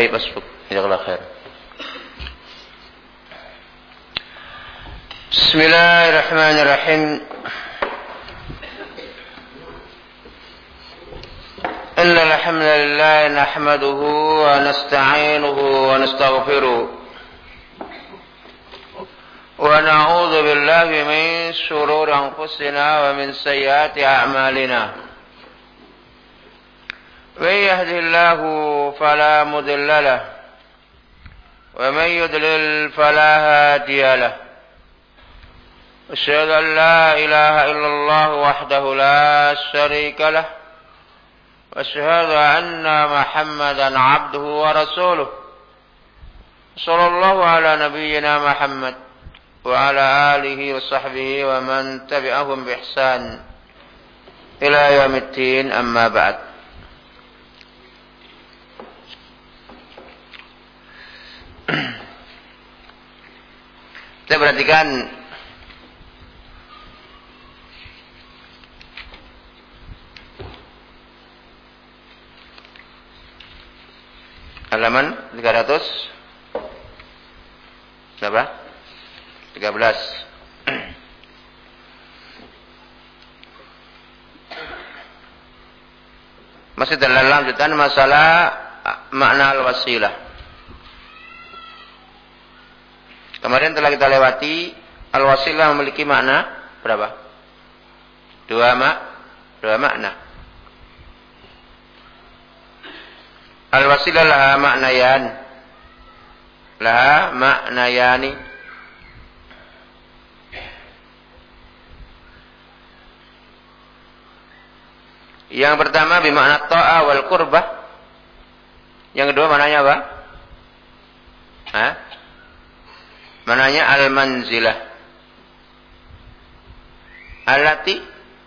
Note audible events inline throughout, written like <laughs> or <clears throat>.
طيب أسفك. جزاك الله خير بسم الله الرحمن الرحيم. إن الحمد لله نحمده ونستعينه ونستغفره ونعوذ بالله من شرور أنفسنا ومن سيئات أعمالنا. من يهده الله فلا مضل له. ومن يضلل فلا هادي له. أشهد أن لا إله إلا الله وحده لا شريك له. وأشهد أن محمدا عبده ورسوله. صلى الله على نبينا محمد وعلى آله وصحبه ومن تبعهم بإحسان إلى يوم الدين. أما بعد. <clears throat> Kita perhatikan halaman 300 berapa? 13 <clears throat> Masih dalam lanjutan masalah makna al-wasilah. Kemarin telah kita lewati al-wasilah memiliki makna berapa? Dua mak, dua makna. Al-wasilah laha maknayan. Laha maknayani. Yang pertama bimakna ta'a wal qurbah. Yang kedua mananya apa? Hah? Mananya al-manzilah. Allati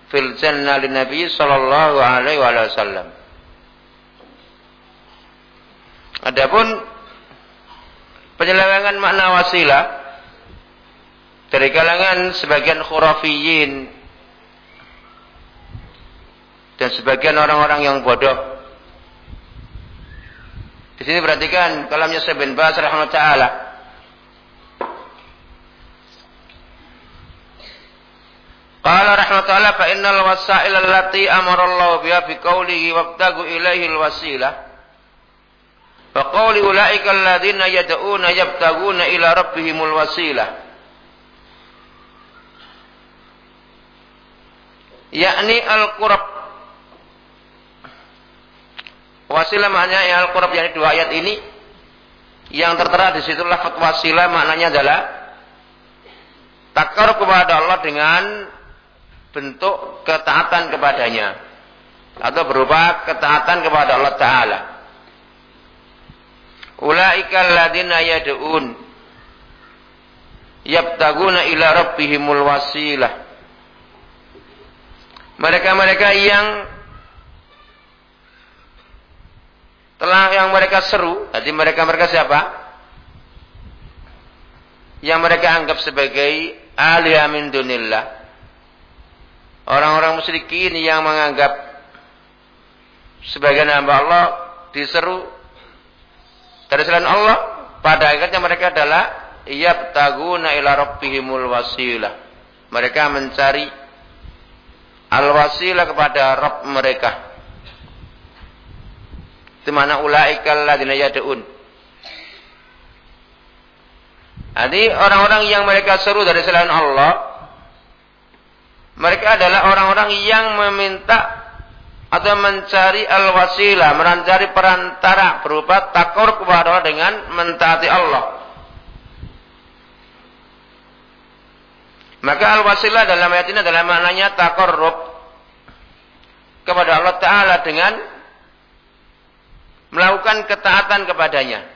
fil jannah lin Nabi sallallahu alaihi wasallam. Adapun penyelewengan makna wasilah dari kalangan sebagian khurafiyin dan sebagian orang-orang yang bodoh. Di sini perhatikan kalamnya Syekh bin Baz rahimahullah. Qala rahmatullah fa innal wasail allati amara Allah biha fi qawlihi wabtagu ilaihi alwasilah. Fa qawli ulaika alladziina yad'una yabtaguna ila rabbihimul wasilah. yakni al-qurab Wasilah maknanya al-qurab yang dua ayat ini yang tertera di situ lafaz wasilah maknanya adalah takar kepada Allah dengan bentuk ketaatan kepadanya atau berupa ketaatan kepada Allah taala. Ulaika alladziina yad'un yabtaguna ila rabbihimul wasilah. Mereka-mereka yang telah yang mereka seru, jadi mereka-mereka siapa? Yang mereka anggap sebagai ahli amin dunillah. Orang-orang musyrikin yang menganggap sebagai hamba Allah diseru dari selain Allah, pada akhirnya mereka adalah yabtaguna ila rabbihimul wasilah. Mereka mencari al-wasilah kepada Rabb mereka. Itu mana ulaikal ladzina yad'un. Jadi orang-orang yang mereka seru dari selain Allah mereka adalah orang-orang yang meminta atau mencari al-wasilah, mencari perantara berupa takur kepada Allah dengan mentaati Allah. Maka al-wasilah dalam ayat ini adalah maknanya takorrub kepada Allah Ta'ala dengan melakukan ketaatan kepadanya.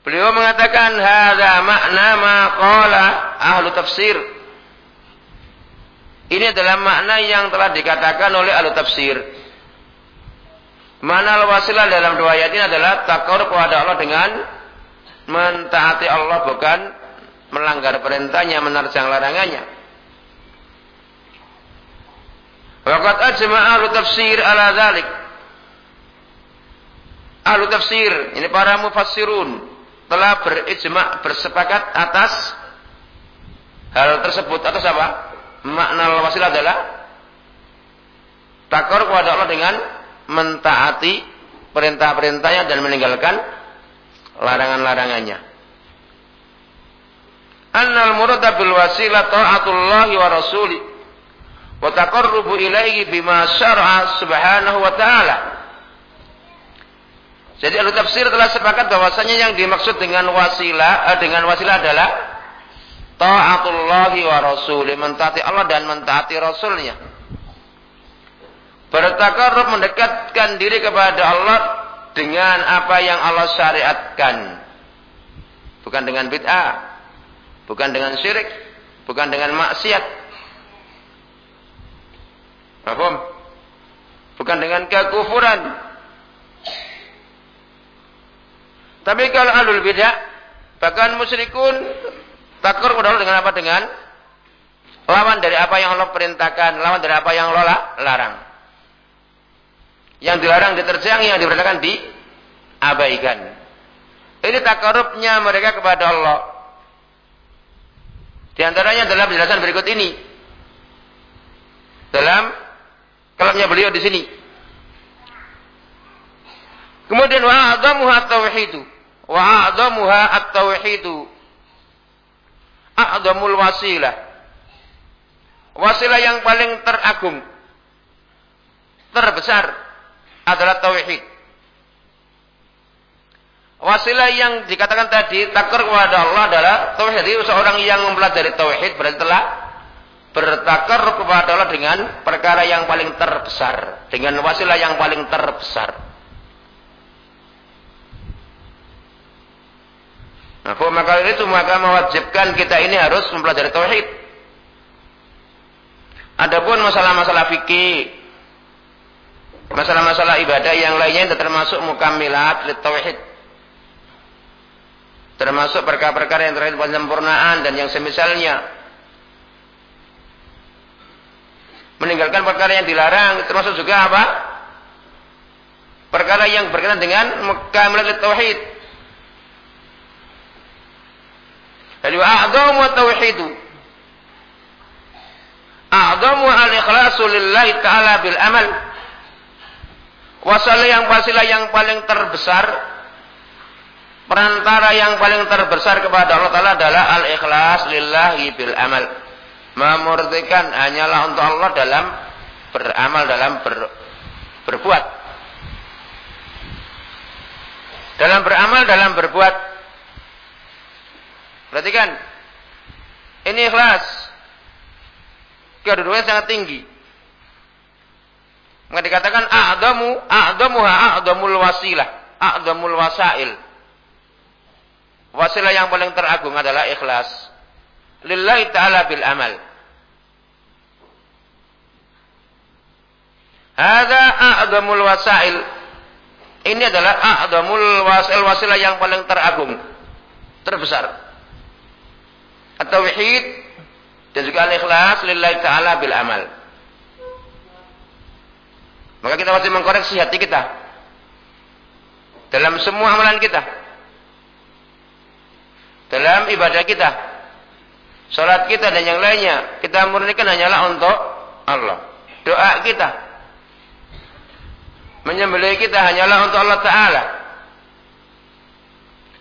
Beliau mengatakan hadza makna ma qala ahlu tafsir. Ini adalah makna yang telah dikatakan oleh ahlu tafsir. Mana al-wasilah dalam dua ayat ini adalah takor kepada Allah dengan mentaati Allah bukan melanggar perintahnya, menerjang larangannya. Waqad ajma'a ahlu tafsir ala dzalik ahlu tafsir, ini para mufassirun telah berijma bersepakat atas hal tersebut atas apa? Makna wasilah adalah takor kepada Allah dengan mentaati perintah-perintahnya dan meninggalkan larangan-larangannya. Annal murada bil wasilah ta'atullahi wa rasuli wa taqarrubu ilaihi bima syar'a subhanahu wa ta'ala. Jadi ahli tafsir telah sepakat bahwasanya yang dimaksud dengan wasilah eh, dengan wasilah adalah taatullahi wa rasuli, mentaati Allah dan mentaati rasulnya. Bertakarrub mendekatkan diri kepada Allah dengan apa yang Allah syariatkan. Bukan dengan bid'ah, bukan dengan syirik, bukan dengan maksiat. Paham? Bukan dengan kekufuran, Tapi kalau alul bidah, bahkan musyrikun kepada Allah dengan apa? Dengan lawan dari apa yang Allah perintahkan, lawan dari apa yang Allah larang. Yang dilarang diterjang, yang diperintahkan diabaikan. Ini takarubnya mereka kepada Allah. Di antaranya dalam penjelasan berikut ini. Dalam kalamnya beliau di sini. Kemudian wa'adhamuha tauhidu wa a'zamuha at-tauhidu a'zamul wasilah. Wasilah yang paling teragung terbesar adalah tauhid. Wasilah yang dikatakan tadi takar kepada Allah adalah tauhid. Jadi seorang yang mempelajari tauhid berarti telah bertakar kepada Allah dengan perkara yang paling terbesar dengan wasilah yang paling terbesar Nah, maka itu maka mewajibkan kita ini harus mempelajari tauhid. Adapun masalah-masalah fikih, masalah-masalah ibadah yang lainnya itu termasuk mukamilat tauhid. Termasuk perkara-perkara yang terkait penyempurnaan dan yang semisalnya. Meninggalkan perkara yang dilarang termasuk juga apa? Perkara yang berkaitan dengan mukamilat tauhid. Jadi a'zamu tauhidu. A'zamu al-ikhlasu lillahi ta'ala bil amal. Wasalah yang wasilah yang paling terbesar perantara yang paling terbesar kepada Allah Taala adalah al-ikhlas lillahi bil amal. Memurtikan hanyalah untuk Allah dalam beramal dalam ber, berbuat. Dalam beramal dalam berbuat Perhatikan. Ini ikhlas. Kedua-duanya sangat tinggi. Maka dikatakan a'damu a'damuha a'damul wasilah, a'damul wasail. Wasilah yang paling teragung adalah ikhlas. Lillahi ta'ala bil amal. Hada a'damul wasail. Ini adalah a'damul wasail wasilah yang paling teragung. Terbesar at-tauhid dan juga al-ikhlas lillahi ta'ala bil amal. Maka kita wajib mengkoreksi hati kita dalam semua amalan kita. Dalam ibadah kita. Salat kita dan yang lainnya kita murnikan hanyalah untuk Allah. Doa kita menyembelih kita hanyalah untuk Allah taala.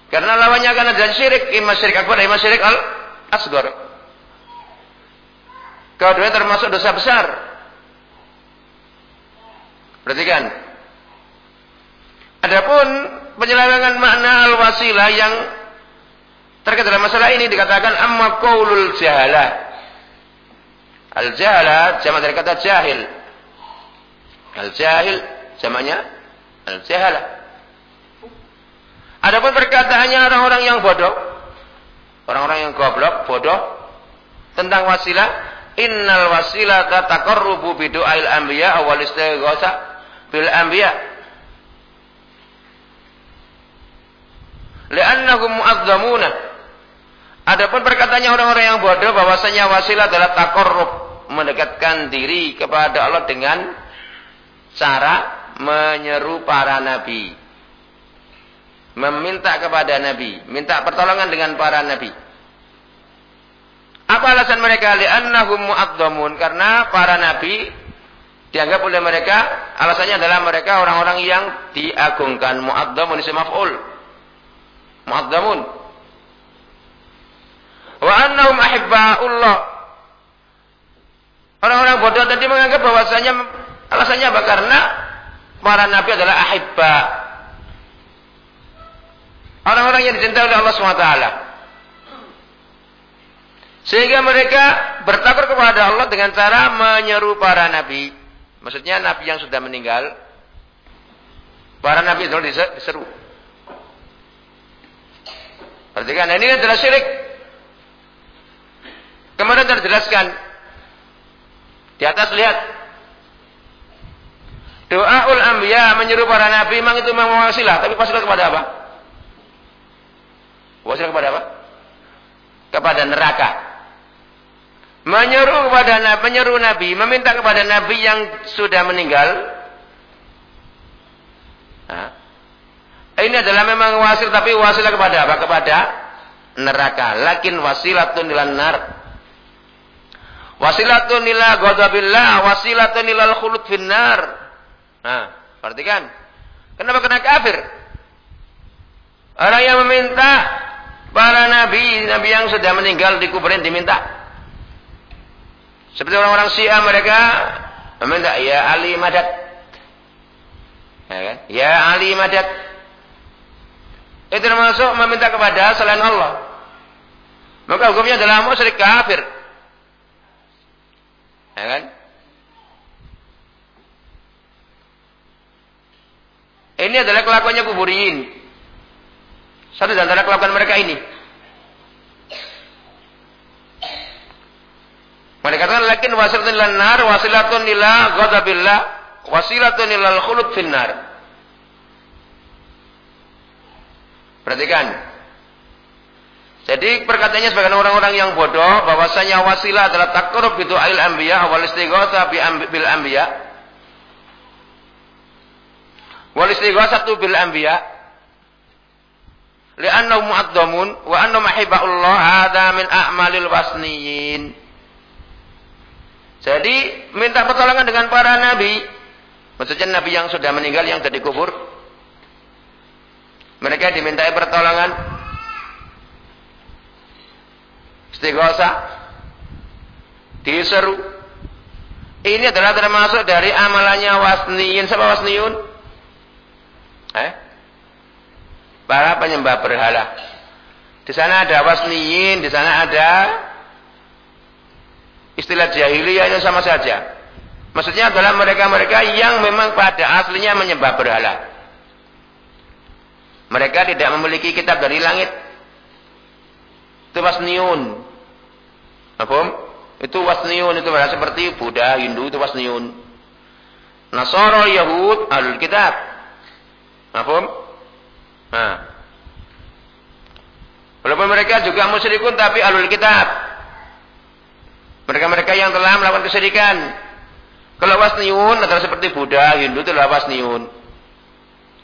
Karena lawannya akan ada syirik, imam syirik akbar, imam syirik al asgar. Keduanya termasuk dosa besar. Perhatikan. Adapun penyelewengan makna al-wasilah yang terkait dalam masalah ini dikatakan amma qaulul jahalah. Al-jahalah jamak dari kata jahil. Al-jahil jamaknya al-jahalah. Adapun perkataannya orang-orang yang bodoh orang-orang yang goblok, bodoh tentang wasilah. Innal wasilah taqarrubu bi du'ail anbiya awal istighatsa bil anbiya. Li'annahum mu'azzamuna. Adapun perkataannya orang-orang yang bodoh bahwasanya wasilah adalah taqarrub, mendekatkan diri kepada Allah dengan cara menyeru para nabi. Meminta kepada Nabi, minta pertolongan dengan para Nabi. Apa alasan mereka? Li'annahum mu'adzamun. Karena para Nabi dianggap oleh mereka, alasannya adalah mereka orang-orang yang diagungkan. Mu'adzamun isi maf'ul. Mu'adzamun. Wa annahum ahibba'ullah. Orang-orang bodoh tadi menganggap bahwasanya alasannya apa? Karena para nabi adalah ahibba. Orang-orang yang dicintai oleh Allah SWT. Sehingga mereka bertakar kepada Allah dengan cara menyeru para nabi. Maksudnya nabi yang sudah meninggal. Para nabi itu diseru. Perhatikan, ini adalah syirik. Kemarin terjelaskan. Di atas lihat. Doaul anbiya menyeru para nabi memang itu memang wasilah, tapi wasilah kepada apa? Wasilah kepada apa? Kepada neraka. Menyeru kepada menyeru nabi, meminta kepada nabi yang sudah meninggal. Nah, ini adalah memang wasil tapi wasilah kepada apa? Kepada neraka. Lakin wasilatun ilan nar. Wasilatun ila ghadabillah, wasilatun ilal khulud finnar. Nah, perhatikan. Kenapa kena kafir? Orang yang meminta para nabi, nabi yang sudah meninggal di kuburan diminta. Seperti orang-orang Syiah mereka meminta ya Ali Madad. Ya, kan? ya Ali Madad. Itu termasuk meminta kepada selain Allah. Maka hukumnya adalah musyrik kafir. Ya kan? Ini adalah kelakuannya kuburin. Satu di antara kelakuan mereka ini. Mereka katakan lakin wasilatun ila nar, wasilatun ila ghadabillah, wasilatun ila khulud finnar. Perhatikan. Jadi perkataannya sebagian orang-orang yang bodoh bahwasanya wasilah adalah takrub itu ail anbiya wal istighatha bil anbiya. Wal istighatsatu bil anbiya. Li'annahu mu'addamun wa anna mahibbaullah hadza min a'malil wasniyin. Jadi minta pertolongan dengan para nabi. Maksudnya nabi yang sudah meninggal yang sudah dikubur. Mereka dimintai pertolongan istighosa diseru ini adalah termasuk dari amalannya wasniyin siapa wasniyun eh para penyembah berhala di sana ada wasniyin di sana ada istilah jahiliyahnya sama saja maksudnya adalah mereka-mereka yang memang pada aslinya menyembah berhala mereka tidak memiliki kitab dari langit itu wasniun apa? Itu wasniun itu berarti seperti Buddha, Hindu itu wasniun. Nasara Yahud alul kitab. Apa? Nah. Walaupun mereka juga musyrikun tapi alul kitab. Mereka-mereka yang telah melakukan kesyirikan. Kalau wasniun adalah seperti Buddha, Hindu itu adalah wasniun.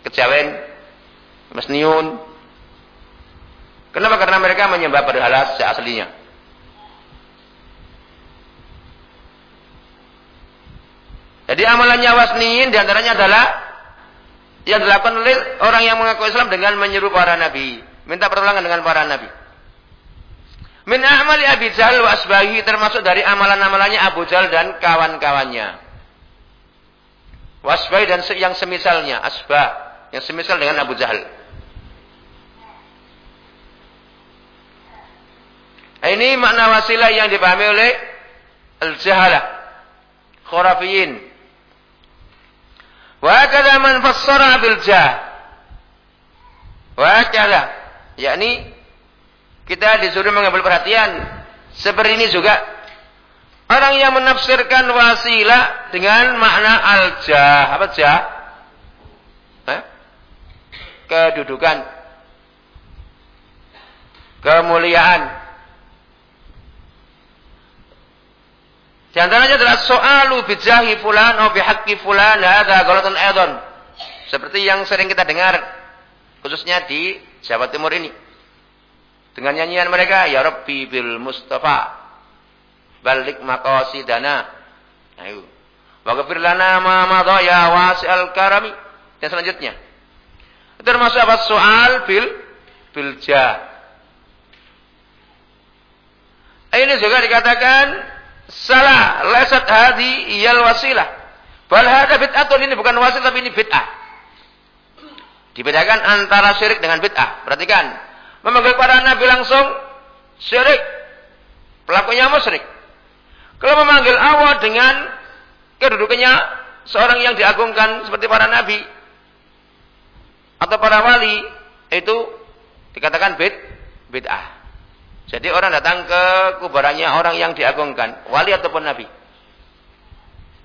Kejawen, wasniun. Kenapa? Karena mereka menyembah berhala aslinya. Jadi amalannya wasniin di antaranya adalah yang dilakukan oleh orang yang mengaku Islam dengan menyeru para nabi, minta pertolongan dengan para nabi. Min amali Abi Jahal wa asbahi termasuk dari amalan-amalannya Abu Jahal dan kawan-kawannya. Wasbahi dan yang semisalnya, asbah, yang semisal dengan Abu Jahal. Ini makna wasilah yang dipahami oleh al-jahalah, khurafiyin, Wa man fassara bil jah. Yakni kita disuruh mengambil perhatian seperti ini juga orang yang menafsirkan wasilah dengan makna al-jah. Apa jah? Eh? Kedudukan. Kemuliaan. Di antaranya adalah soalu bijahi fulan atau bihaqqi fulan hadza ghalatun aidan. Seperti yang sering kita dengar. khususnya di Jawa Timur ini. Dengan nyanyian mereka, Ya Rabbi bil Mustafa, balik maqasidana. Ayo. Wa ghafir lana ma madha ya wasi'al karami. Dan selanjutnya. Termasuk apa? Soal bil bil jah. Ini juga dikatakan salah. Lasat hadi iyal wasilah. Bal hada bid'atun ini bukan wasilah tapi ini bid'ah. Dibedakan antara syirik dengan bid'ah. Perhatikan. Memanggil para nabi langsung syirik. Pelakunya musyrik. Kalau memanggil Allah dengan kedudukannya seorang yang diagungkan seperti para nabi atau para wali itu dikatakan bid bid'ah. Jadi orang datang ke kuburannya orang yang diagungkan, wali ataupun nabi.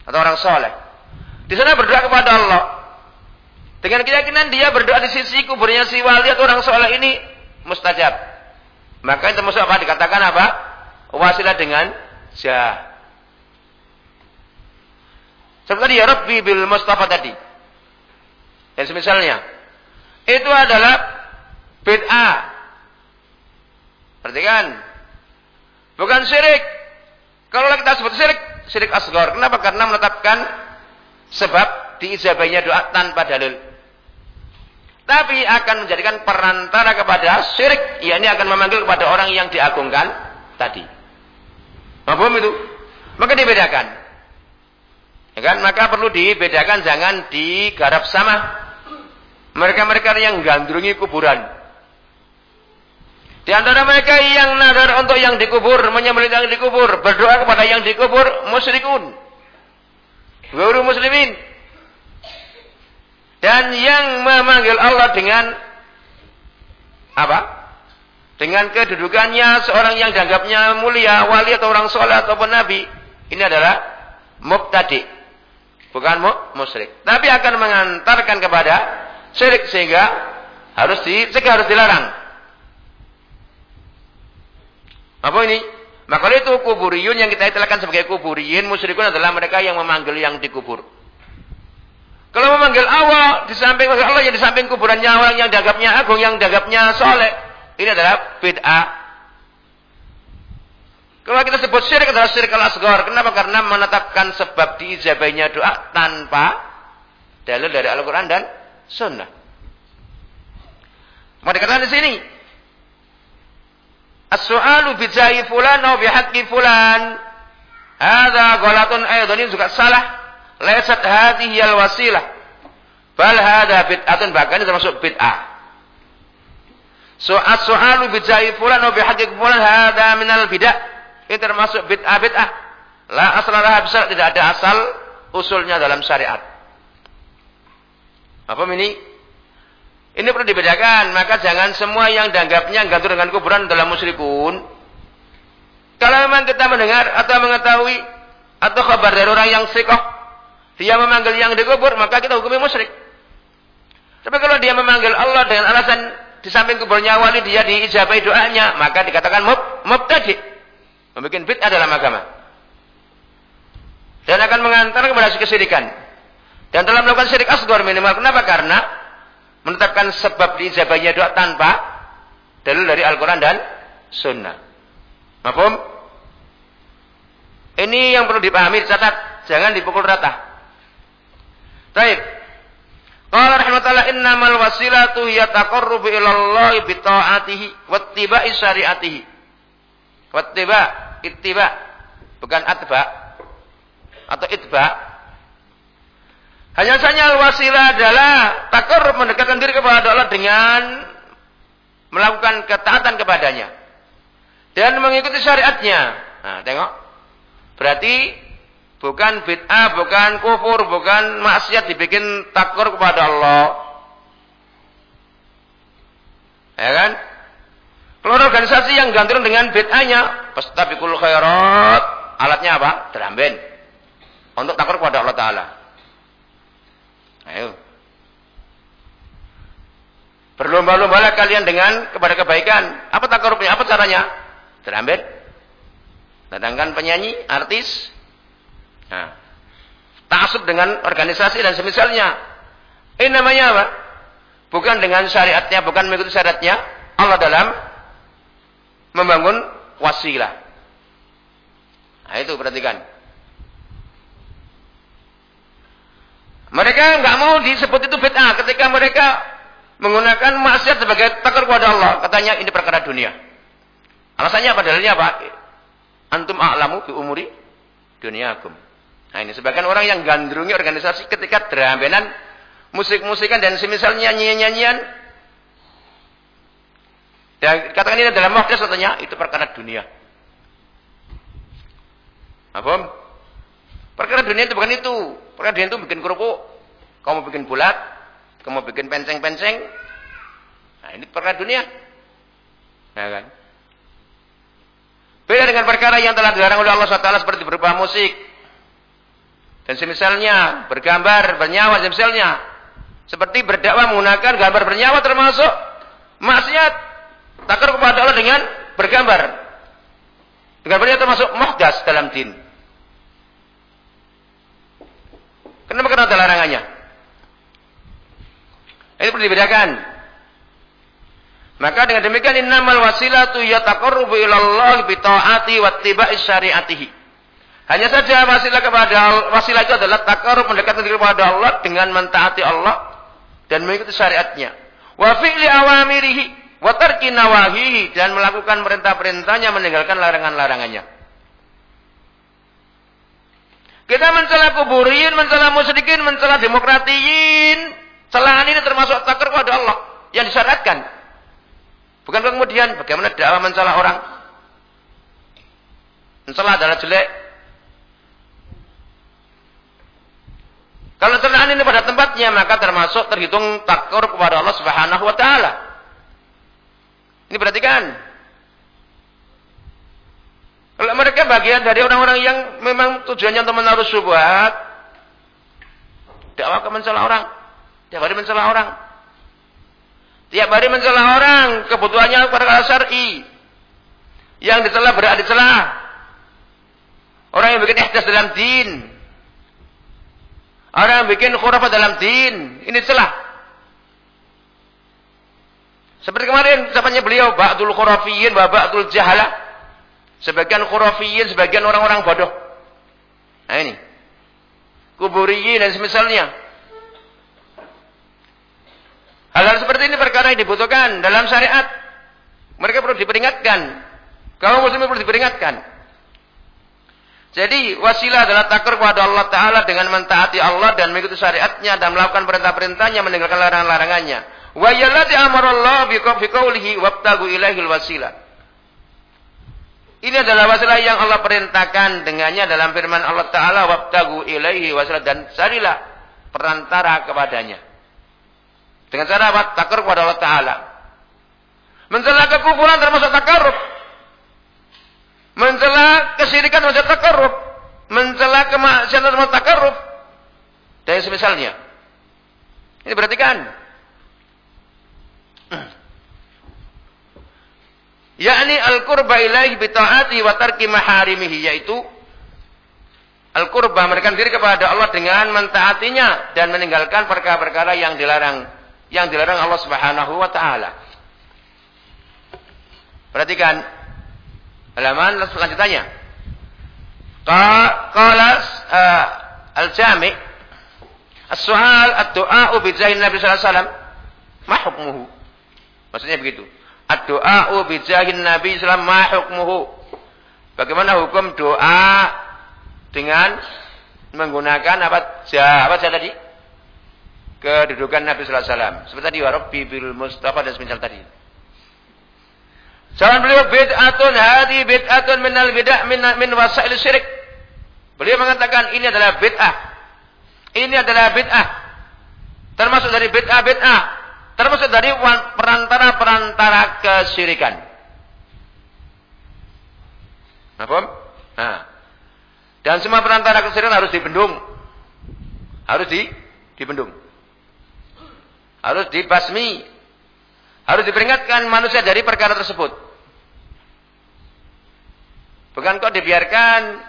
Atau orang soleh. Di sana berdoa kepada Allah. Dengan keyakinan dia berdoa di sisi kuburnya si wali atau orang soleh ini mustajab. Maka itu termasuk apa? Dikatakan apa? Wasilah dengan jah. Seperti ya Rabbi bil Mustafa tadi. Dan semisalnya. Itu adalah bid'ah Perhatikan. Bukan syirik. Kalau kita sebut syirik, syirik asgor. Kenapa? Karena menetapkan sebab diijabahnya doa tanpa dalil. Tapi akan menjadikan perantara kepada syirik. Ya ini akan memanggil kepada orang yang diagungkan tadi. Apa itu? Maka dibedakan. Ya kan? Maka perlu dibedakan jangan digarap sama mereka-mereka yang gandrungi kuburan. Di antara mereka yang nadar untuk yang dikubur, menyembelih yang dikubur, berdoa kepada yang dikubur, musyrikun. Guru muslimin. Dan yang memanggil Allah dengan apa? Dengan kedudukannya seorang yang dianggapnya mulia, wali atau orang soleh ataupun nabi. Ini adalah mubtadi. Bukan mu musyrik. Tapi akan mengantarkan kepada syirik sehingga harus dicegah, harus dilarang. Apa ini? Maka itu kuburiyun yang kita istilahkan sebagai kuburiyun, musyrikun adalah mereka yang memanggil yang dikubur. Kalau memanggil Allah di samping Allah yang di samping kuburannya orang yang dianggapnya agung, yang dianggapnya soleh, ini adalah bid'ah. Kalau kita sebut syirik adalah syirik al-asghar. Kenapa? Karena menetapkan sebab diijabahnya doa tanpa dalil dari Al-Quran dan Sunnah. Mau dikatakan di sini, As-su'alu bijahi fulan atau bihaqqi fulan. Hadza ghalatun aydan ini juga salah. Laysat hadhihi al-wasilah. Bal hadza bid'atun bahkan termasuk bid'ah. So as-su'alu bijahi fulan atau bihaqqi fulan hadza minal bid'ah. Ini termasuk bid'ah bid'ah. La aslalah bisa tidak ada asal usulnya dalam syariat. Apa ini? Ini perlu dibedakan, maka jangan semua yang dianggapnya gantung dengan kuburan dalam musyrikun. Kalau memang kita mendengar atau mengetahui atau kabar dari orang yang sikoh, dia memanggil yang dikubur, maka kita hukumi musyrik. Tapi kalau dia memanggil Allah dengan alasan di samping kuburnya wali dia diijabai doanya, maka dikatakan mub, mubtadi. Membuat bid'ah dalam agama. Dan akan mengantar kepada kesyirikan. Dan telah melakukan syirik asgor minimal. Kenapa? Karena menetapkan sebab diijabahnya doa tanpa dalil dari Al-Quran dan Sunnah. Mafhum? Ini yang perlu dipahami, catat, jangan dipukul rata. Baik. Qala rahmatullah innamal wasilatu hiya taqarrubu ila Allah bi ta'atihi wattiba'i syariatihi. Wattiba, ittiba, bukan atba atau itba hanya saja wasilah adalah takur mendekatkan diri kepada Allah dengan melakukan ketaatan kepadanya dan mengikuti syariatnya. Nah, tengok. Berarti bukan bid'ah, bukan kufur, bukan maksiat dibikin takur kepada Allah. Ya kan? Kalau organisasi yang ganteng dengan bid'ahnya, pastabikul khairat, alatnya apa? Teramben. Untuk takur kepada Allah Ta'ala. Ayo. Berlomba-lombalah kalian dengan kepada kebaikan. Apa takarubnya? Apa caranya? Terambil. Datangkan penyanyi, artis. Nah. Tasub dengan organisasi dan semisalnya. Ini namanya apa? Bukan dengan syariatnya, bukan mengikuti syariatnya Allah dalam membangun wasilah. Nah, itu perhatikan. Mereka nggak mau disebut itu bid'ah ketika mereka menggunakan maksiat sebagai takar kepada Allah. Katanya ini perkara dunia. Alasannya apa? Dalilnya apa? Antum a'lamu bi umuri duniakum. Nah ini sebagian orang yang gandrungi organisasi ketika drambenan musik-musikan dan semisalnya nyanyian-nyanyian. Ya, katakan ini dalam muhdas katanya itu perkara dunia. Apa? Perkara dunia itu bukan itu. Perkara dunia itu bikin kerupuk. Kamu bikin bulat. Kamu bikin penceng-penceng. Nah ini perkara dunia. Ya kan? Beda dengan perkara yang telah dilarang oleh Allah SWT seperti berupa musik. Dan semisalnya bergambar, bernyawa, semisalnya. Seperti berdakwah menggunakan gambar bernyawa termasuk maksiat. Takar kepada Allah dengan bergambar. Dengan bernyawa termasuk muhdas dalam din. Kenapa karena ada larangannya? Ini perlu dibedakan. Maka dengan demikian innamal wasilatu yataqarrubu ilallah bi taati wa tibai syariatihi. Hanya saja wasilah kepada wasilah itu adalah takarrub mendekatkan diri kepada Allah dengan mentaati Allah dan mengikuti syariatnya. Wa fi'li awamirihi wa tarki nawahihi dan melakukan perintah-perintahnya meninggalkan larangan-larangannya. Kita mencela kuburin, mencela musyrikin, mencela demokratiin. Celaan ini termasuk takar kepada Allah yang disyaratkan. Bukan kemudian bagaimana dakwah mencela orang. Mencela adalah jelek. Kalau celaan ini pada tempatnya maka termasuk terhitung takar kepada Allah Subhanahu wa taala. Ini perhatikan. Kalau mereka bagian dari orang-orang yang memang tujuannya untuk menaruh syubhat, dakwah ke mencela orang, tiap hari mencela orang. Tiap hari mencela orang, kebutuhannya pada syar'i. Yang dicela berat dicela. Orang yang bikin ihdas dalam din. Orang yang bikin khurafat dalam din. Ini celah. Seperti kemarin, siapanya beliau, Ba'dul khurafiyin, Ba'dul jahalah. Sebagian khurafiyin, sebagian orang-orang bodoh. Nah ini. Kuburiyin dan semisalnya. Hal-hal seperti ini perkara yang dibutuhkan dalam syariat. Mereka perlu diperingatkan. Kaum muslimin perlu diperingatkan. Jadi wasilah adalah takur kepada Allah Ta'ala dengan mentaati Allah dan mengikuti syariatnya dan melakukan perintah-perintahnya meninggalkan larangan-larangannya. Wa yallati amarallahu bi qawlihi wabtagu ilaihil wasilah. Ini adalah wasilah yang Allah perintahkan dengannya dalam firman Allah Ta'ala wabtagu ilaihi wasilah dan carilah perantara kepadanya. Dengan cara apa? Takar kepada Allah Ta'ala. Mencela kekufuran termasuk takarruf. Mencela kesirikan termasuk takarruf. Mencela kemaksiatan termasuk takarruf. Dan semisalnya. Ini berarti kan yakni al-qurba ilaihi bi taati wa tarki maharimihi yaitu al-qurba memberikan diri kepada Allah dengan mentaatinya dan meninggalkan perkara-perkara yang dilarang yang dilarang Allah Subhanahu wa taala. Perhatikan halaman selanjutnya. Qala uh, al-jami' as-su'al ad-du'a bi Nabi sallallahu alaihi wasallam ma? Maksudnya begitu. Ad-du'a'u bijahin Nabi sallallahu ma hukmuhu. Bagaimana hukum doa dengan menggunakan apa ja, apa ja tadi? Kedudukan Nabi sallallahu alaihi wasallam. Seperti tadi wa rabbi bil mustafa dan semisal tadi. Jangan beliau bid'atun hadi bid'atun min al bid'ah min min wasail syirik. Beliau mengatakan ini adalah bid'ah. Ini adalah bid'ah. Termasuk dari bid'ah bid'ah Termasuk dari perantara-perantara kesyirikan. Apa? Nah. Dan semua perantara kesyirikan harus dibendung. Harus di dibendung. Harus dibasmi. Harus diperingatkan manusia dari perkara tersebut. Bukan kok dibiarkan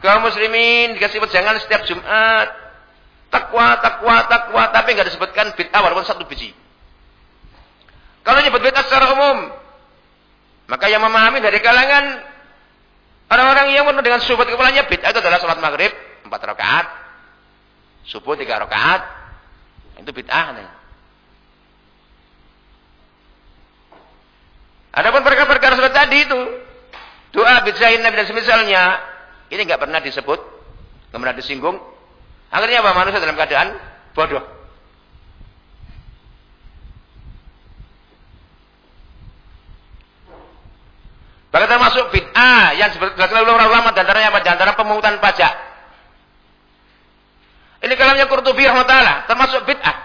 kaum muslimin dikasih pejangan setiap Jumat takwa, takwa, takwa, tapi nggak disebutkan bid'ah walaupun satu biji. Kalau nyebut bid'ah secara umum, maka yang memahami dari kalangan orang-orang yang penuh dengan subuh kepalanya bid'ah itu adalah sholat maghrib empat rakaat, subuh tiga rakaat, itu bid'ah. Nih. Adapun perkara-perkara seperti tadi itu, doa bid'ahin Nabi dan semisalnya, ini nggak pernah disebut, nggak pernah disinggung, Akhirnya apa? Manusia dalam keadaan bodoh. Bahkan termasuk bid'ah yang dijelaskan oleh ulama dan antaranya apa? Di antara pemungutan pajak. Ini kalamnya Qurtubi rahmatullah, termasuk bid'ah.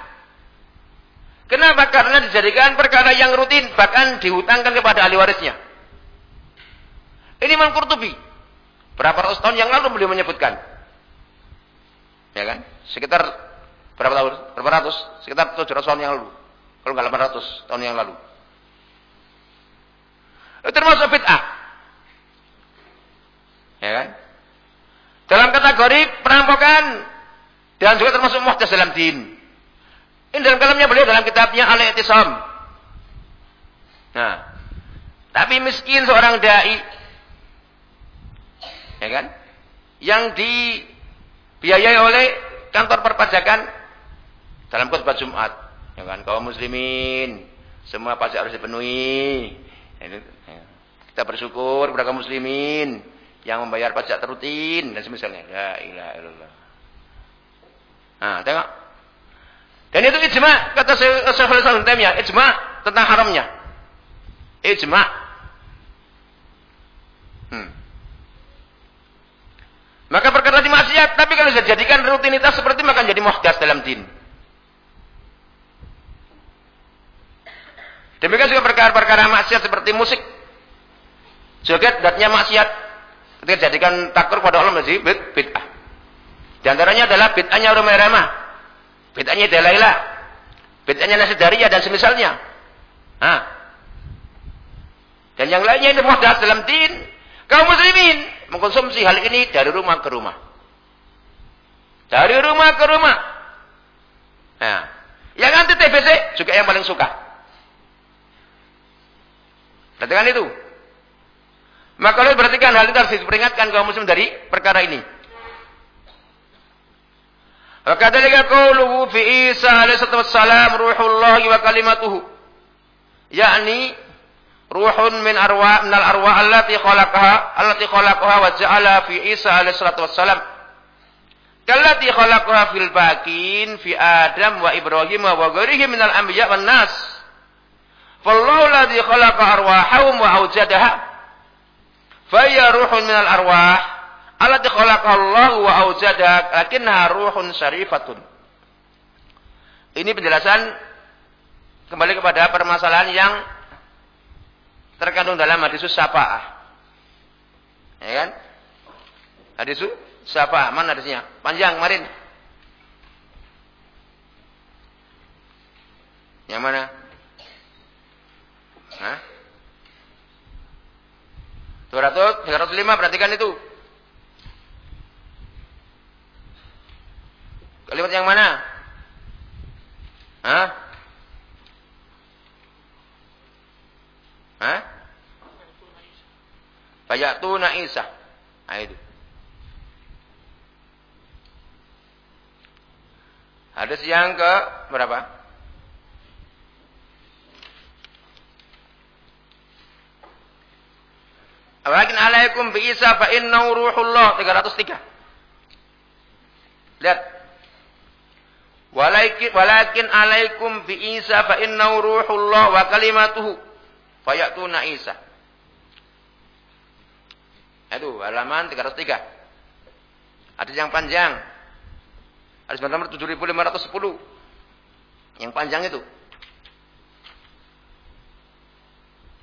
Kenapa? Karena dijadikan perkara yang rutin, bahkan dihutangkan kepada ahli warisnya. Ini Imam Qurtubi. Berapa ratus tahun yang lalu beliau menyebutkan. Ya kan? Sekitar berapa tahun? Berapa ratus? Sekitar 700 tahun yang lalu. Kalau nggak 800 tahun yang lalu. Itu termasuk bid'ah. Ya kan? Dalam kategori perampokan dan juga termasuk muhdas dalam din. Ini dalam kalamnya beliau dalam kitabnya Al-I'tisam. Nah, tapi miskin seorang dai ya kan? Yang di biayai oleh kantor perpajakan dalam khutbah Jumat. Ya kan, kaum muslimin, semua pajak harus dipenuhi. Ya, kita bersyukur kepada kaum muslimin yang membayar pajak terutin dan semisalnya. La ilaha illallah. Nah, tengok. Dan itu ijma kata Syekhul Islam Taimiyah, ijma tentang haramnya. Ijma. Hmm. Maka perkara di maksiat, tapi kalau dijadikan rutinitas seperti maka jadi muhdas dalam din. Demikian juga perkara-perkara maksiat seperti musik. Joget datnya maksiat. Ketika jadikan takur pada Allah menjadi bid'ah. Di antaranya adalah bid'ahnya Rumah Ramah. Bid'ahnya Dalailah. Bid'ahnya Nasidariyah dan semisalnya. Nah. Dan yang lainnya ini muhdas dalam din. Kaum muslimin mengkonsumsi hal ini dari rumah ke rumah. Dari rumah ke rumah. Nah, yang anti TBC juga yang paling suka. Perhatikan itu. Maka kalau perhatikan hal itu harus diperingatkan kaum muslim dari perkara ini. Wakadzalika qauluhu fi Isa alaihi salam ruhullahi wa kalimatuhu. Yakni ruhun min arwa minal arwa allati khalaqaha allati khalaqaha wa ja'ala fi Isa alaihi salatu wassalam. Kallati khalaqaha fil bakin fi Adam wa Ibrahim wa ghairihi minal anbiya wan nas. Fallahu alladhi khalaqa arwahahum wa awjadaha. Faya ruhun minal arwah allati khalaqaha Allah wa awjadaha lakinnaha ruhun syarifatun. Ini penjelasan kembali kepada permasalahan yang terkandung dalam hadis syafa'ah. Ya kan? Hadis syafa'ah. Mana hadisnya? Panjang kemarin. Yang mana? Hah? 200, 305 perhatikan itu. Kalimat yang mana? Hah? Hah? Fayatuna Isa. Nah itu. Hadis yang ke berapa? Walakin alaikum bi Isa fa innahu ruhullah 303. Lihat. Walakin walakin alaikum bi Isa fa innahu ruhullah wa kalimatuhu Fayatuna Isa. Itu halaman 303. Hadis yang panjang. Hadis nomor 7510. Yang panjang itu.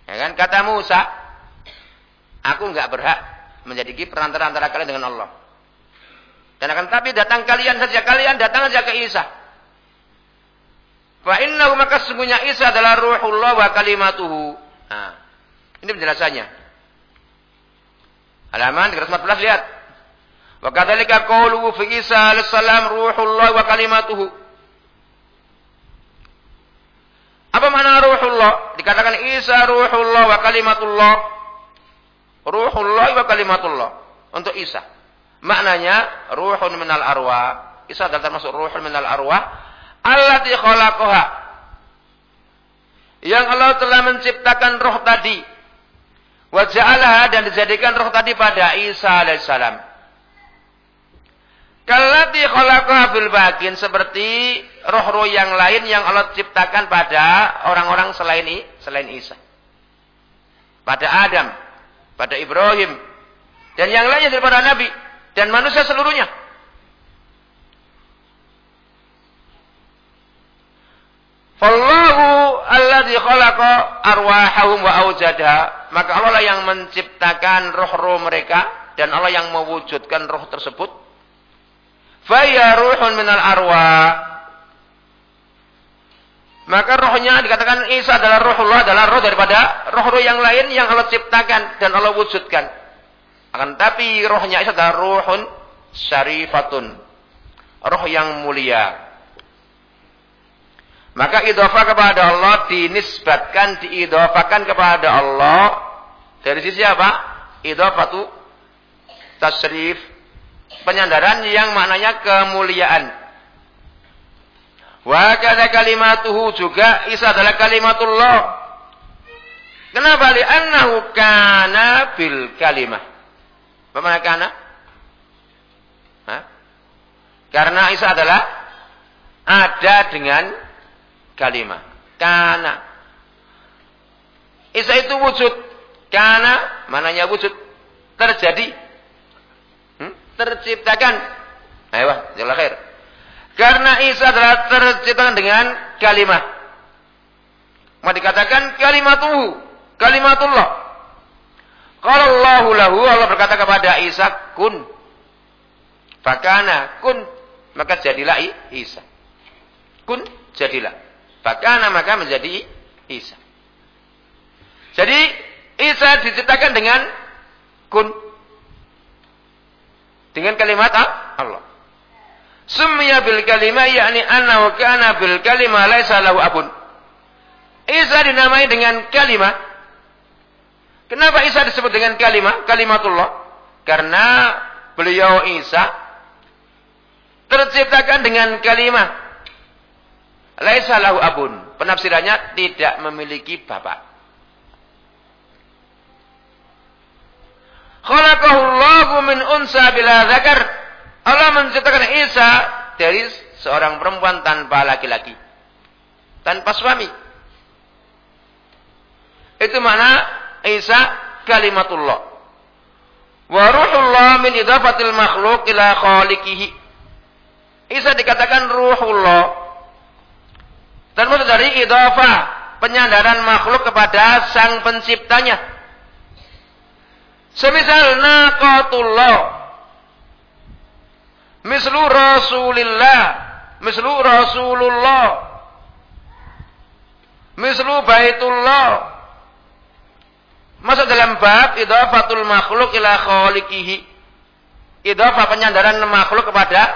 Ya kan kata Musa, aku enggak berhak menjadi perantara antara kalian dengan Allah. Dan akan tapi datang kalian saja kalian datang saja ke Isa. Fa innahu maka sesungguhnya Isa adalah ruhullah wa kalimatuhu. Nah, ini penjelasannya. Halaman 314 lihat. Wa kadzalika qawluhu fi Isa alaihissalam ruhullah wa kalimatuhu. Apa makna ruhullah? Dikatakan Isa ruhullah wa kalimatullah. Ruhullah wa kalimatullah. Untuk Isa. Maknanya ruhun minal arwah. Isa adalah termasuk ruhun minal arwah. Allati khalaqaha. Yang Allah telah menciptakan roh tadi. Waja'alaha dan dijadikan roh tadi pada Isa alaihissalam. Kalati khalaqaha bil bakin seperti roh-roh yang lain yang Allah ciptakan pada orang-orang selain selain Isa. Pada Adam, pada Ibrahim dan yang lainnya daripada nabi dan manusia seluruhnya. Fallahu alladzi khalaqa arwahahum wa awjadaha. Maka Allah yang menciptakan roh-roh mereka dan Allah yang mewujudkan roh tersebut Faya ruhun minal arwah. Maka rohnya dikatakan Isa adalah rohullah, adalah roh daripada roh-roh yang lain yang Allah ciptakan dan Allah wujudkan. Akan tapi rohnya Isa adalah ruhun syarifatun. Roh yang mulia. Maka idhafah kepada Allah dinisbatkan, diidhafakan kepada Allah dari sisi apa? Idhafatu tasrif penyandaran yang maknanya kemuliaan. Wa kata kalimatuhu juga Isa adalah kalimatullah. Kenapa? Li'annahu kana bil kalimah. Bagaimana kana? Hah? Karena Isa adalah ada dengan kalimah. Kana. Isa itu wujud. Kana mananya wujud. Terjadi terciptakan. Ayo, jalan khair. Karena Isa adalah terciptakan dengan kalimat. Mau dikatakan kalimatuhu, kalimatullah. Kalau Allahu lahu, Allah berkata kepada Isa, kun. Fakana, kun. Maka jadilah Isa. Kun, jadilah. Fakana, maka menjadi Isa. Jadi, Isa diciptakan dengan kun dengan kalimat Allah. Summiya bil kalimah yakni annahu kana bil kalimah laisa lahu abun. Isa dinamai dengan kalimat. Kenapa Isa disebut dengan kalimat? Kalimatullah. Karena beliau Isa terciptakan dengan kalimat. Laisa lahu abun. Penafsirannya tidak memiliki bapak. Khalaqahullahu min unsa bila zakar. Allah menciptakan Isa dari seorang perempuan tanpa laki-laki. Tanpa suami. Itu mana Isa kalimatullah. Wa ruhullah min idafatil makhluk ila khaliqihi. Isa dikatakan ruhullah. Termasuk dari idafah penyandaran makhluk kepada sang penciptanya. Semisal naqatullah. Mislu Rasulillah. Mislu Rasulullah. Mislu Baitullah. Masuk dalam bab idhafatul makhluk ila khaliqihi. Idhafah penyandaran makhluk kepada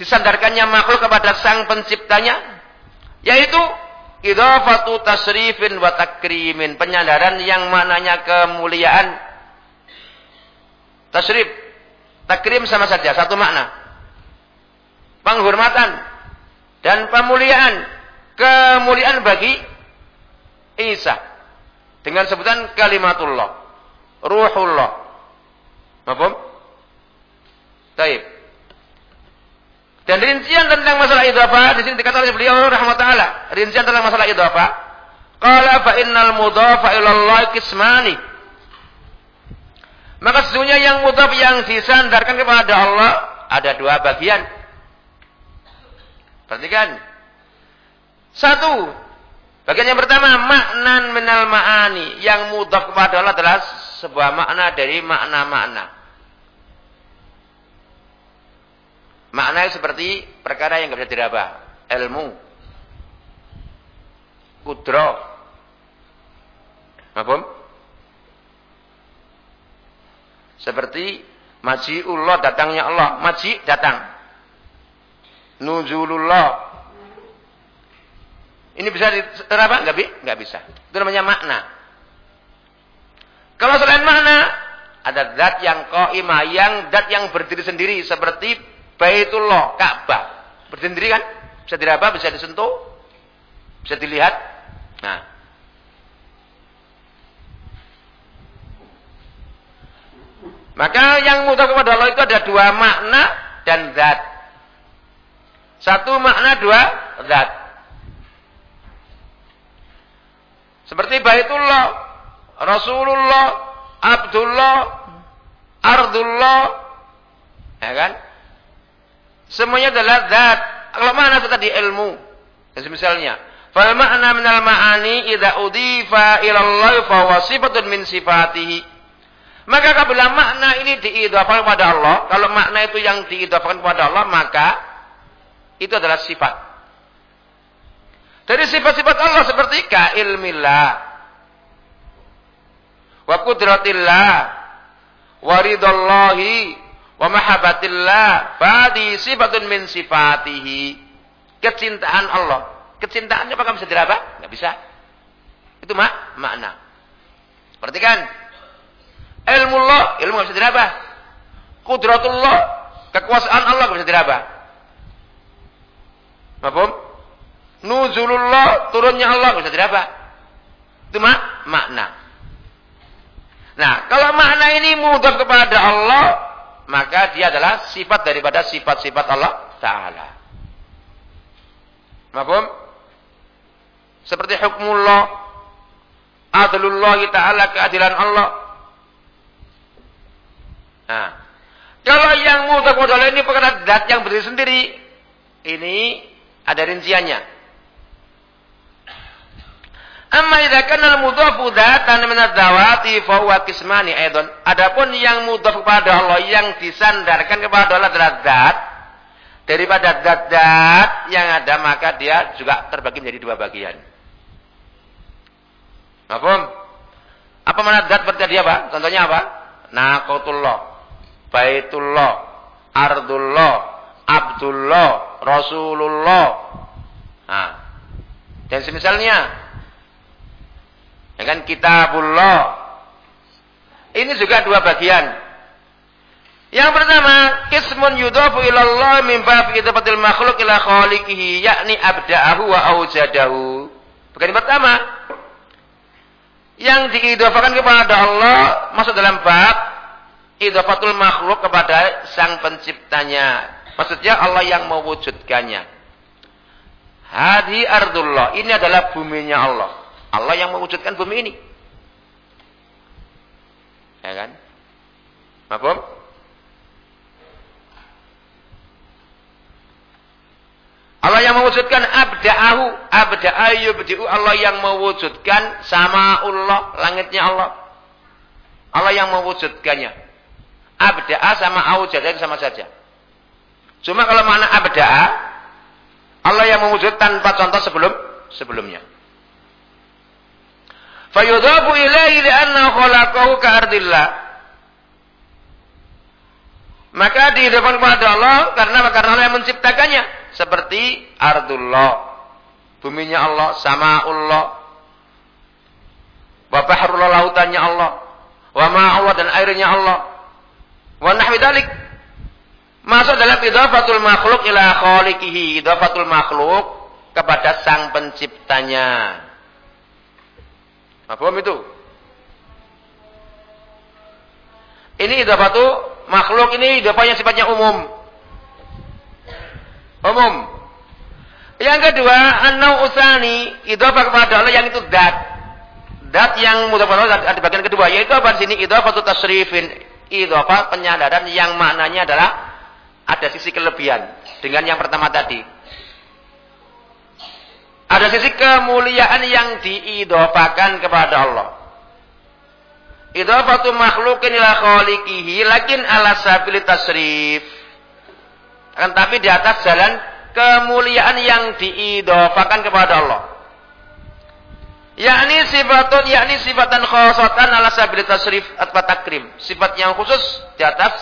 disandarkannya makhluk kepada sang penciptanya yaitu idhafatu tasrifin wa takrimin penyandaran yang maknanya kemuliaan Tasrif, takrim sama saja, satu makna. Penghormatan dan pemuliaan, kemuliaan bagi Isa dengan sebutan kalimatullah, ruhullah. Mahfum? Taib. Dan rincian tentang masalah idhafah di sini dikatakan oleh beliau rahmatullah. Rincian tentang masalah idhafah. Qala fa innal mudhafa ila Allah kismani. Maka sesungguhnya yang mudhaf yang disandarkan kepada Allah ada dua bagian. Perhatikan. Satu, bagian yang pertama maknan minal ma'ani. Yang mudhaf kepada Allah adalah sebuah makna dari makna-makna. Makna seperti perkara yang tidak bisa diraba. Ilmu. Kudro. Apa? Seperti Maji'ullah datangnya Allah. Maji datang. Nuzulullah. Ini bisa diterapkan? Enggak, Enggak bisa. Itu namanya makna. Kalau selain makna, ada zat yang qaimah, yang zat yang berdiri sendiri seperti Baitullah, Ka'bah. Berdiri kan? Bisa diraba, bisa disentuh, bisa dilihat. Nah, Maka yang mudah kepada Allah itu ada dua makna dan zat. Satu makna, dua zat. Seperti Baitullah, Rasulullah, Abdullah, Ardullah. Ya kan? Semuanya adalah zat. Kalau mana tadi ilmu. Dan misalnya, fal makna minal ma'ani idza udifa ila Allah fa wasifatun min sifatihi. Maka apabila makna ini diidhafahkan kepada Allah, kalau makna itu yang diidhafahkan kepada Allah, maka itu adalah sifat. Dari sifat-sifat Allah seperti kailmillah, wa kudratillah, wa ridallahi, wa mahabatillah, fadi sifatun min sifatihi. Kecintaan Allah. Kecintaannya apakah bisa diraba? Enggak bisa. Itu mak makna. Perhatikan. Ilmu Allah, ilmu bisa diraba. Kudratullah, kekuasaan Allah bisa diraba. Mahfum? Nuzulullah, turunnya Allah bisa diraba. Itu mak makna. Nah, kalau makna ini mudah kepada Allah, maka dia adalah sifat daripada sifat-sifat Allah Ta'ala. Mahfum? Seperti hukmullah, adlullah ta'ala, keadilan Allah, Nah, kalau yang mudhaf mudhaf ini perkara dat yang berdiri sendiri, ini ada rinciannya. Amma idza kana al-mudhafu dzatan min ad-dawati fa huwa qismani aidan. Adapun yang mudhaf kepada Allah yang disandarkan kepada Allah adalah zat daripada zat-zat yang ada maka dia juga terbagi menjadi dua bagian. Paham? Apa mana zat berarti apa? Contohnya apa? Naqatullah. Baitullah, Ardullah, Abdullah, Rasulullah. Nah, dan semisalnya, ya kan kitabullah. Ini juga dua bagian. Yang pertama, kismun yudafu ilallah min babi idafatil makhluk ila khaliqihi, yakni abda'ahu wa aujadahu. Bagian pertama, yang diidafakan kepada Allah masuk dalam bab idhafatul makhluk kepada sang penciptanya. Maksudnya Allah yang mewujudkannya. Hadi ardullah. Ini adalah buminya Allah. Allah yang mewujudkan bumi ini. Ya kan? Mafhum? Allah yang mewujudkan abda'ahu, abda'a yubdi'u Allah yang mewujudkan sama Allah, langitnya Allah. Allah yang mewujudkannya. Abda'a sama aujada itu sama saja. Cuma kalau mana abda'a, Allah yang mewujud tanpa contoh sebelum sebelumnya. Fayudhabu ilaihi li'anna khalaqahu ka'ardillah. Maka di depan kepada Allah karena karena Allah yang menciptakannya seperti ardullah. Buminya Allah, sama Allah. Wa bahrul lautannya Allah. Wa ma'awa dan airnya Allah. Wa nahwi dalik. Masuk dalam idhafatul makhluk ila khaliqihi. Idhafatul makhluk kepada sang penciptanya. Apa itu? Ini idhafatul makhluk ini idhafahnya sifatnya umum. Umum. Yang kedua, an-nau usani, idhafah kepada Allah yang itu dat. Dat yang mudah ada di bagian kedua yaitu apa di sini idhafatu tasrifin idhofah penyadaran yang maknanya adalah ada sisi kelebihan dengan yang pertama tadi. Ada sisi kemuliaan yang diidofakan kepada Allah. Idhofatu makhlukin ila khaliqihi lakin ala sabili tasrif. Akan tapi di atas jalan kemuliaan yang diidofakan kepada Allah yakni sifatun yakni sifatan khosatan ala sabil tasrif atau takrim sifat yang khusus di atas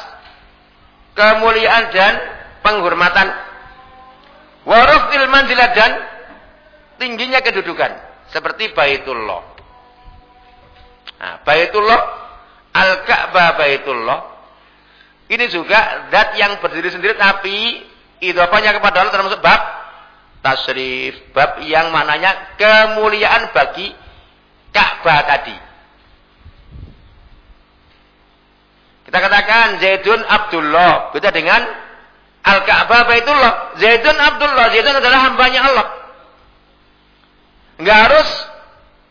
kemuliaan dan penghormatan. Warafil manzilah dan tingginya kedudukan seperti Baitullah. Nah, Baitullah Al-Ka'bah Baitullah ini juga zat yang berdiri sendiri tapi idhofahnya kepada Allah termasuk bab tasrif, bab yang maknanya kemuliaan bagi Ka'bah tadi. Kita katakan Zaidun Abdullah. Beda dengan Al-Ka'bah Baitullah. Zaidun Abdullah. Zaidun adalah hambanya Allah. Enggak harus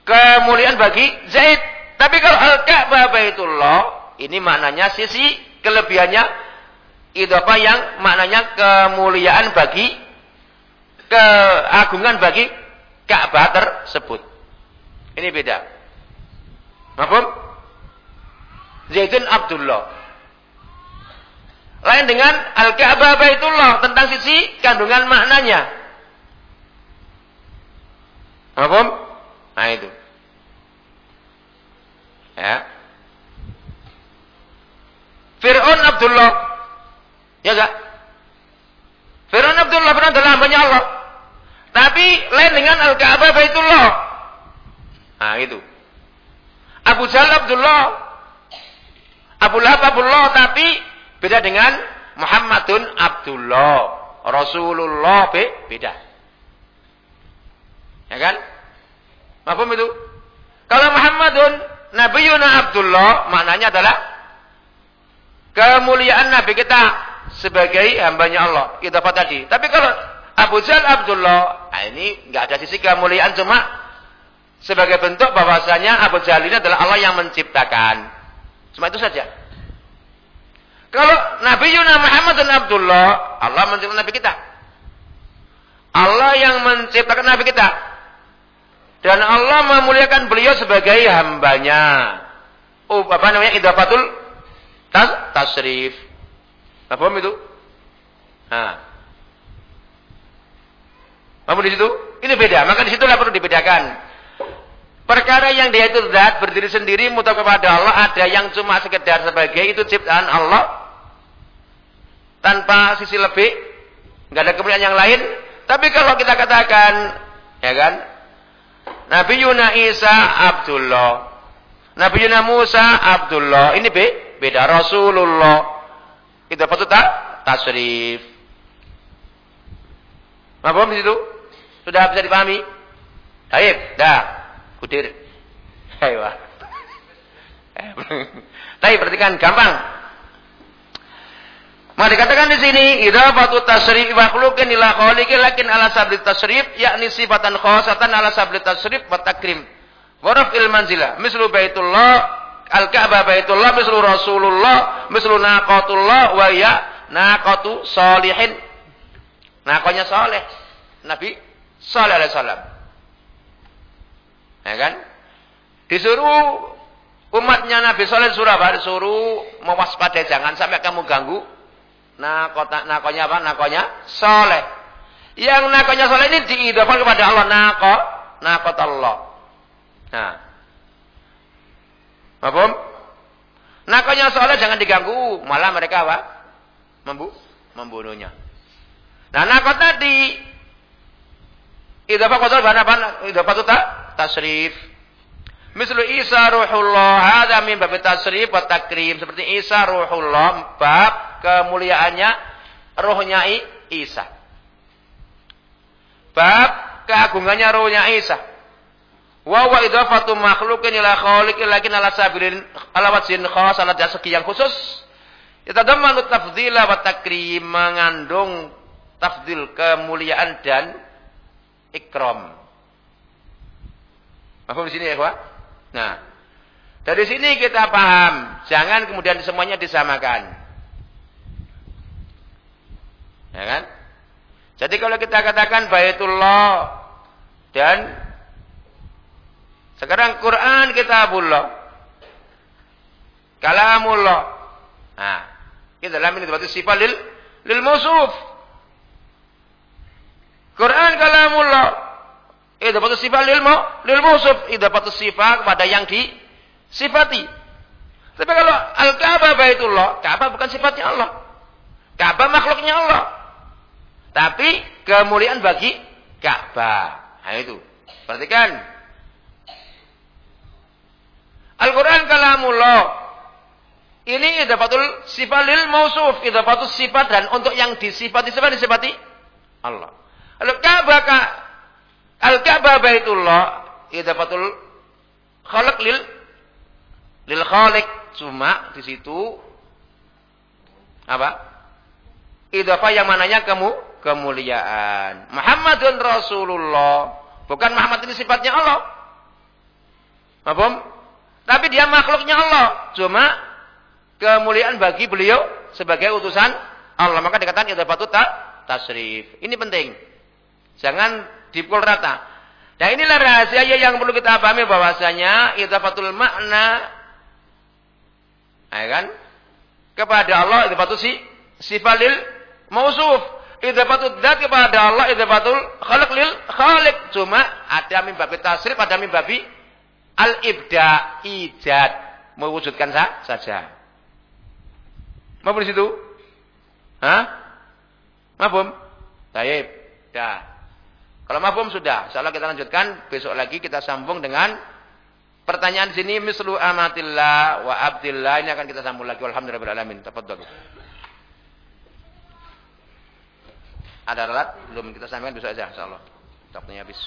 kemuliaan bagi Zaid. Tapi kalau Al-Ka'bah Baitullah, ini maknanya sisi kelebihannya itu apa yang maknanya kemuliaan bagi keagungan bagi Ka'bah tersebut. Ini beda. Mahfum? Zaidun Abdullah. Lain dengan Al-Ka'bah Baitullah tentang sisi kandungan maknanya. Mahfum? Nah itu. Ya. Fir'aun Abdullah. Ya enggak? Fir'aun Abdullah pernah adalah hambanya Allah. Tapi lain dengan Al-Ka'bah Baitullah. Nah itu. Abu Jahal Abdullah. Abu Lahab Abdullah. Tapi beda dengan Muhammadun Abdullah. Rasulullah beda. Ya kan? Apa itu? Kalau Muhammadun Nabiuna Abdullah maknanya adalah kemuliaan Nabi kita sebagai hambanya Allah. Kita apa tadi. Tapi kalau Abu Jahal Abdullah, nah ini nggak ada sisi kemuliaan cuma sebagai bentuk bahwasanya Abu Jahal ini adalah Allah yang menciptakan. Cuma itu saja. Kalau Nabi Yuna Muhammad dan Abdullah, Allah menciptakan Nabi kita. Allah yang menciptakan Nabi kita. Dan Allah memuliakan beliau sebagai hambanya. Oh, apa namanya? Idafatul tas tasrif. Apa itu? Nah. Apa di situ? Ini beda. Maka di situ lah perlu dibedakan. Perkara yang dia itu zat berdiri sendiri mutlak kepada Allah ada yang cuma sekedar sebagai itu ciptaan Allah tanpa sisi lebih nggak ada kemuliaan yang lain tapi kalau kita katakan ya kan Nabi Yuna Isa Abdullah. Nabi Yuna Musa Abdullah. Ini be, beda Rasulullah. Itu patut tak? Tasrif. Apa di situ? Sudah bisa dipahami? Baik, dah. Kudir. <laughs> Ayo. <laughs> Tapi perhatikan gampang. Maka dikatakan di sini idafatu tasrif makhluqin ila khaliqin lakin ala sabli tasrif yakni sifatan khasatan ala sabli tasrif wa takrim. Wa raf'il manzilah mislu baitullah al-Ka'bah baitullah mislu Rasulullah mislu naqatullah wa ya naqatu salihin. Naqanya saleh. Nabi sallallahu alaihi wasallam. Ya kan? Disuruh umatnya Nabi Saleh surah disuruh mewaspadai jangan sampai kamu ganggu Nakota, nakonya apa? Nakonya soleh. Yang nakonya soleh ini diidofan kepada Allah. Nako, nakot Allah. Nah. Apa? Nakonya soleh jangan diganggu. Malah mereka apa? Membu membunuhnya. Nah, nakot tadi idofah kotor apa? Idofah itu tasrif. Mislu Isa ruhullah hadza min bab tasrif takrim. Seperti Isa ruhullah bab kemuliaannya rohnya Isa. Bab keagungannya rohnya Isa. Wa wa idafatu makhluqin ila khaliqin lakin ala sabilin ala wajhin khas ala segi yang khusus. Yatadammanu tafdila wa takrim mengandung tafdil kemuliaan dan ikram. Paham di sini ya, Pak? Nah, dari sini kita paham, jangan kemudian semuanya disamakan. Ya kan? Jadi kalau kita katakan Baitullah dan sekarang Quran kitabullah. Kalamullah. Nah, ini dalam ini berarti sifat lil lil musuf. Quran kalamullah. Itu dapat sifat lil lil musuf. Itu dapat sifat kepada yang disifati. Tapi kalau Al-Ka'bah Baitullah, Ka'bah bukan sifatnya Allah. Ka'bah makhluknya Allah. Tapi kemuliaan bagi Ka'bah. Nah itu. Perhatikan. Al-Quran kalamullah. Ini idafatul sifat lil mausuf. Idafatul sifat dan untuk yang disifati sifat disifati Allah. Al-Ka'bah Al-Ka'bah Baitullah idafatul khalq lil lil khaliq cuma di situ apa? Idhafah yang mananya kamu kemuliaan. Muhammadun Rasulullah. Bukan Muhammad ini sifatnya Allah. Apa? Tapi dia makhluknya Allah. Cuma kemuliaan bagi beliau sebagai utusan Allah. Maka dikatakan idhafatut ta tasrif. Ini penting. Jangan dipukul rata. Nah inilah rahasia yang perlu kita pahami bahwasanya idhafatul makna ya kan? kepada Allah idhafatul si sifalil mausuf idhafatul dat kepada Allah idhafatul khalq lil khaliq cuma ada min babi tasrif ada min babi al ibda ijad mewujudkan sah, saja mau di situ Hah? Mabum? Taib. Dah. Kalau mabum sudah. Insyaallah kita lanjutkan besok lagi kita sambung dengan pertanyaan sini mislu amatillah wa abdillah ini akan kita sambung lagi alhamdulillah alamin. Tafadhol. Ada alat belum kita sampaikan besok aja insyaallah. Waktunya habis.